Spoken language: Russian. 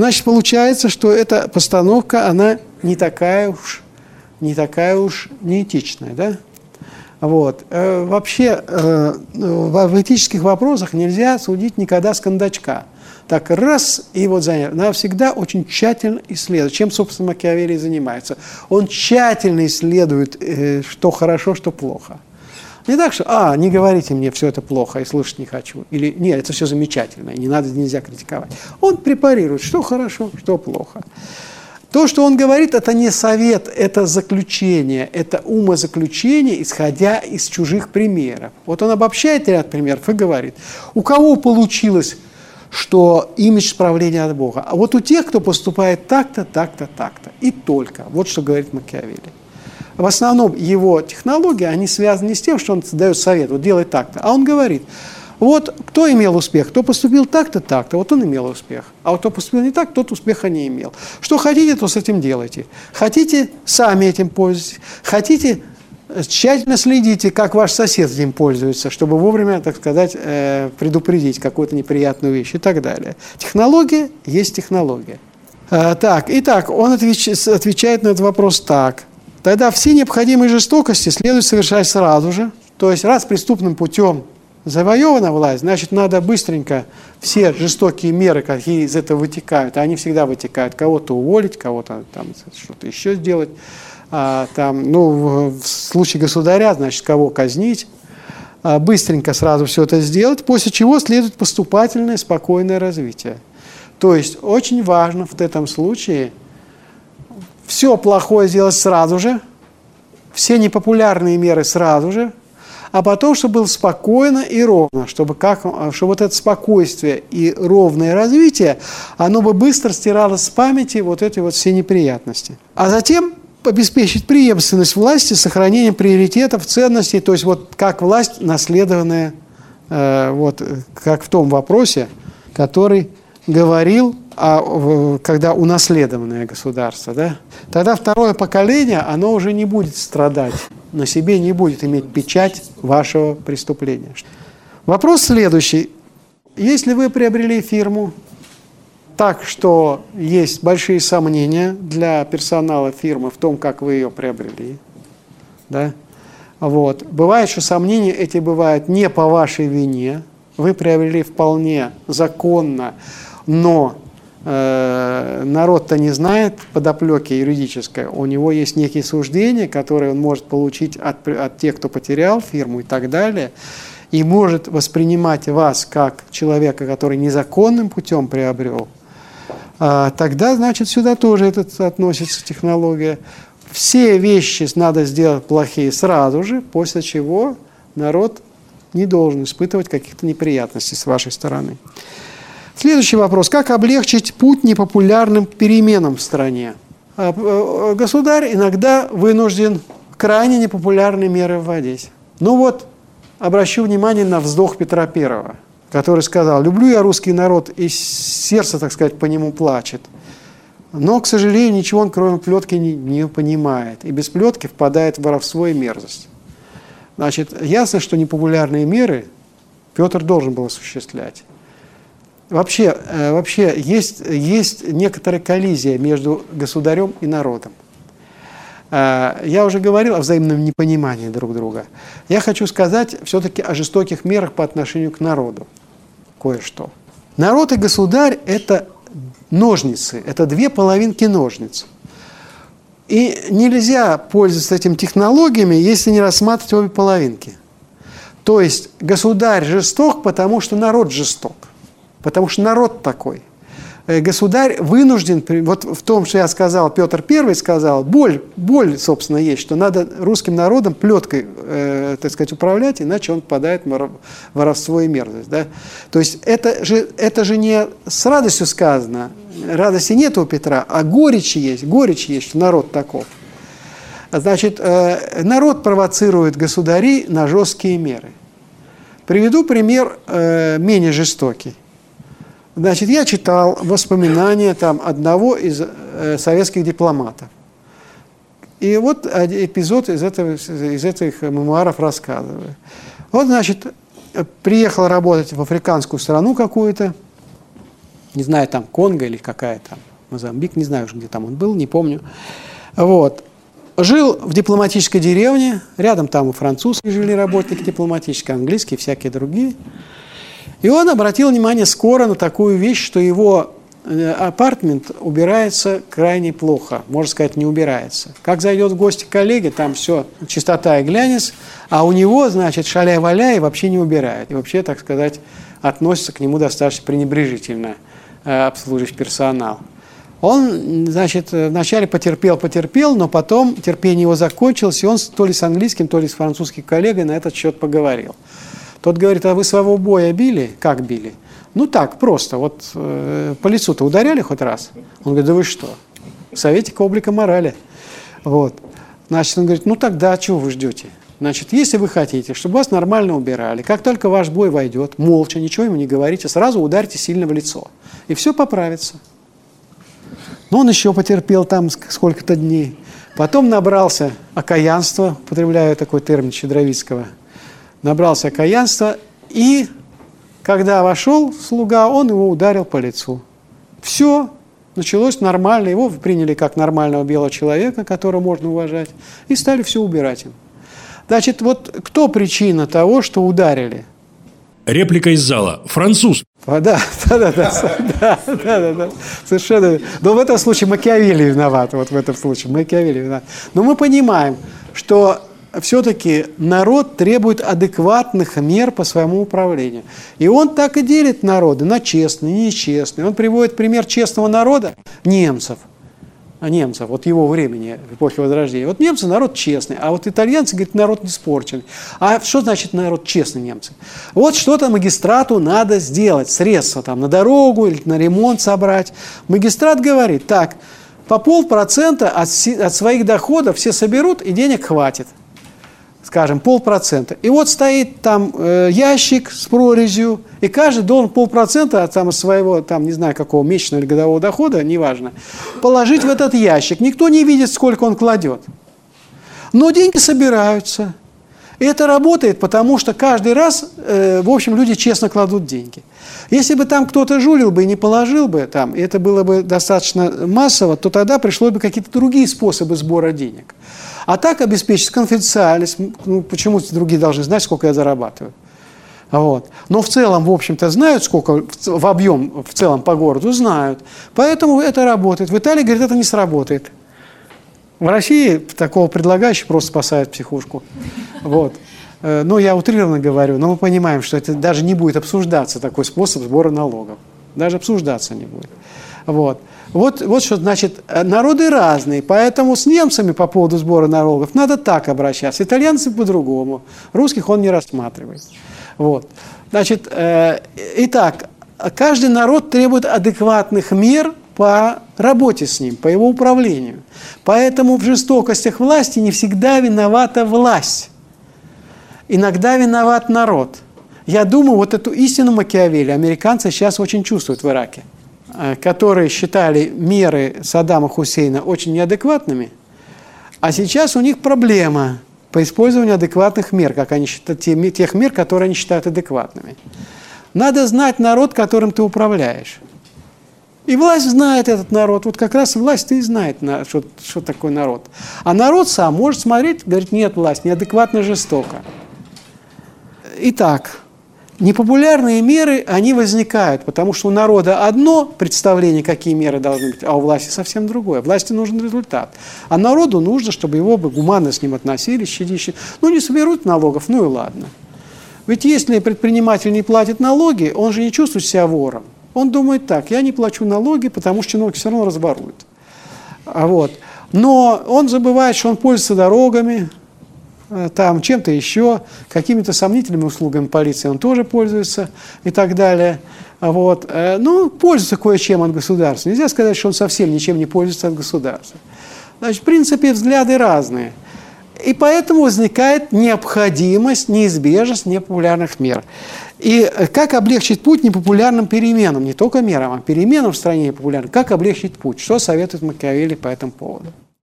Значит, получается, что эта постановка, она не такая уж, не такая уж неэтичная, да? Вот. Э, вообще э, в этических вопросах нельзя судить никогда с кондачка. Так раз и вот занять. Надо всегда очень тщательно исследовать, чем, собственно, Макиавелли занимается. Он тщательно исследует, э, что хорошо, что плохо. Не так, что, а, не говорите мне, все это плохо, и слушать не хочу. Или, нет, это все замечательно, не надо, нельзя критиковать. Он препарирует, что хорошо, что плохо. То, что он говорит, это не совет, это заключение, это умозаключение, исходя из чужих примеров. Вот он обобщает ряд примеров и говорит, у кого получилось, что имидж справления от Бога, а вот у тех, кто поступает так-то, так-то, так-то, и только. Вот что говорит Макиавелли. В основном его технологии, они связаны не с тем, что он дает совет, вот делай так-то, а он говорит – вот кто имел успех? Кто поступил так-то, так-то, вот он имел успех. А вот кто поступил не так, тот успеха не имел. Что хотите, то с этим делайте. Хотите, сами этим пользуйтесь. Хотите, тщательно следите, как ваш сосед этим пользуется, чтобы вовремя, так сказать, э, предупредить какую-то неприятную вещь и так далее. Технология есть технология. Э, так, итак, он отвечает на этот вопрос так. Тогда все необходимые жестокости следует совершать сразу же. То есть раз преступным путем завоевана власть, значит, надо быстренько все жестокие меры, какие из этого вытекают, они всегда вытекают, кого-то уволить, кого-то там что-то еще сделать, а, там, ну, в случае государя, значит, кого казнить, а, быстренько сразу все это сделать, после чего следует поступательное, спокойное развитие. То есть очень важно в этом случае все плохое сделать сразу же, все непопулярные меры сразу же, а потом, чтобы было спокойно и ровно, чтобы, как, чтобы вот это спокойствие и ровное развитие, оно бы быстро стирало с памяти вот эти вот все неприятности. А затем обеспечить преемственность власти, сохранение приоритетов, ценностей, то есть вот как власть наследованная, э, вот как в том вопросе, который говорил, о, когда унаследованное государство, да, тогда второе поколение, оно уже не будет страдать на себе не будет иметь печать вашего преступления. Вопрос следующий. Если вы приобрели фирму так, что есть большие сомнения для персонала фирмы в том, как вы ее приобрели, да, вот. Бывает, что сомнения эти бывают не по вашей вине, вы приобрели вполне законно, но народ-то не знает подоплеки юридической, у него есть некие суждения, которые он может получить от, от тех, кто потерял фирму и так далее, и может воспринимать вас как человека, который незаконным путем приобрел, а, тогда, значит, сюда тоже этот относится технология. Все вещи надо сделать плохие сразу же, после чего народ не должен испытывать каких-то неприятностей с вашей стороны. Следующий вопрос. Как облегчить путь непопулярным переменам в стране? А, э, государь иногда вынужден крайне непопулярные меры вводить. Ну вот, обращу внимание на вздох Петра Первого, который сказал, люблю я русский народ, и сердце, так сказать, по нему плачет. Но, к сожалению, ничего он, кроме плетки, не, не понимает. И без плетки впадает в воровство и мерзость. Значит, ясно, что непопулярные меры Петр должен был осуществлять. Вообще, э, вообще есть, есть некоторая коллизия между государем и народом. Э, я уже говорил о взаимном непонимании друг друга. Я хочу сказать все-таки о жестоких мерах по отношению к народу. Кое-что. Народ и государь – это ножницы, это две половинки ножниц. И нельзя пользоваться этими технологиями, если не рассматривать обе половинки. То есть государь жесток, потому что народ жесток потому что народ такой. Э, государь вынужден, вот в том, что я сказал, Петр I сказал, боль, боль, собственно, есть, что надо русским народом плеткой, э, так сказать, управлять, иначе он попадает в воровство и мерзость. Да? То есть это же, это же не с радостью сказано, радости нет у Петра, а горечь есть, горечь есть, что народ таков. Значит, э, народ провоцирует государей на жесткие меры. Приведу пример э, менее жестокий. Значит, я читал воспоминания там одного из э, советских дипломатов. И вот эпизод из, этого, из этих мемуаров рассказываю. Вот, значит, приехал работать в африканскую страну какую-то, не знаю, там Конго или какая там, Мозамбик, не знаю уже, где там он был, не помню. Вот. Жил в дипломатической деревне, рядом там и французские жили работники дипломатические, английские, всякие другие. И он обратил внимание скоро на такую вещь, что его э, апартмент убирается крайне плохо, можно сказать, не убирается. Как зайдет в гости коллеги, там все чистота и глянец, а у него, значит, шаля-валя и вообще не убирает. И вообще, так сказать, относится к нему достаточно пренебрежительно э, обслуживающий персонал. Он, значит, вначале потерпел, потерпел, но потом терпение его закончилось, и он то ли с английским, то ли с французским коллегой на этот счет поговорил. Тот говорит, а вы своего боя били? Как били? Ну так, просто, вот э, по лицу-то ударяли хоть раз? Он говорит, да вы что? Советик облика морали. Вот. Значит, он говорит, ну тогда чего вы ждете? Значит, если вы хотите, чтобы вас нормально убирали, как только ваш бой войдет, молча, ничего ему не говорите, сразу ударьте сильно в лицо. И все поправится. Но он еще потерпел там сколько-то дней. Потом набрался окаянства, употребляю такой термин Щедровицкого, набрался каянства, и когда вошел слуга, он его ударил по лицу. Все, началось нормально, его приняли как нормального белого человека, которого можно уважать, и стали все убирать им. Значит, вот кто причина того, что ударили? Реплика из зала. Француз. А, да, да, да, да, да, да, да, совершенно. Но в этом случае Макиавелли виноват, вот в этом случае Макиавелли виноват. Но мы понимаем, что все-таки народ требует адекватных мер по своему управлению. И он так и делит народы на честные нечестные. Он приводит пример честного народа немцев – немцев, вот его времени, эпохи Возрождения. Вот немцы народ честный, а вот итальянцы, говорят, народ испорченный. А что значит народ честный немцы? Вот что-то магистрату надо сделать, средства там на дорогу или на ремонт собрать. Магистрат говорит, так, по полпроцента от, от своих доходов все соберут и денег хватит скажем, полпроцента. И вот стоит там э, ящик с прорезью, и каждый должен полпроцента от там, своего, там, не знаю, какого месячного или годового дохода, неважно, положить в этот ящик. Никто не видит, сколько он кладет. Но деньги собираются. И это работает, потому что каждый раз, э, в общем, люди честно кладут деньги. Если бы там кто-то жулил бы и не положил бы там, и это было бы достаточно массово, то тогда пришло бы какие-то другие способы сбора денег. А так обеспечить конфиденциальность. Ну, почему другие должны знать, сколько я зарабатываю? Вот. Но в целом, в общем-то, знают, сколько в объем в целом по городу, знают. Поэтому это работает. В Италии, говорит, это не сработает. В России такого предлагающего просто спасает психушку. Вот. Э, ну, я утрированно говорю, но мы понимаем, что это даже не будет обсуждаться, такой способ сбора налогов. Даже обсуждаться не будет. Вот. Вот, вот что значит, э, народы разные, поэтому с немцами по поводу сбора налогов надо так обращаться, итальянцы по-другому, русских он не рассматривает. Вот. Значит, э, итак, каждый народ требует адекватных мер по работе с ним, по его управлению. Поэтому в жестокостях власти не всегда виновата власть. Иногда виноват народ. Я думаю, вот эту истину Макиавелли американцы сейчас очень чувствуют в Ираке. Э, которые считали меры Саддама Хусейна очень неадекватными, а сейчас у них проблема по использованию адекватных мер, как они считают, тех мер, которые они считают адекватными. Надо знать народ, которым ты управляешь. И власть знает этот народ. Вот как раз власть и знает, что, что такое народ. А народ сам может смотреть, говорит, нет, власть неадекватно жестоко. Итак, Непопулярные меры, они возникают, потому что у народа одно представление, какие меры должны быть, а у власти совсем другое. Власти нужен результат. А народу нужно, чтобы его бы гуманно с ним относились, щадище. Ну, не соберут налогов, ну и ладно. Ведь если предприниматель не платит налоги, он же не чувствует себя вором. Он думает так, я не плачу налоги, потому что чиновники все равно разборуют. А вот. Но он забывает, что он пользуется дорогами, Э, там чем-то еще, какими-то сомнительными услугами полиции он тоже пользуется и так далее. Вот. Э, ну, пользуется кое-чем от государства. Нельзя сказать, что он совсем ничем не пользуется от государства. Значит, в принципе, взгляды разные. И поэтому возникает необходимость, неизбежность непопулярных мер. И э, как облегчить путь непопулярным переменам, не только мерам, а переменам в стране непопулярным, как облегчить путь, что советует Макиавелли по этому поводу.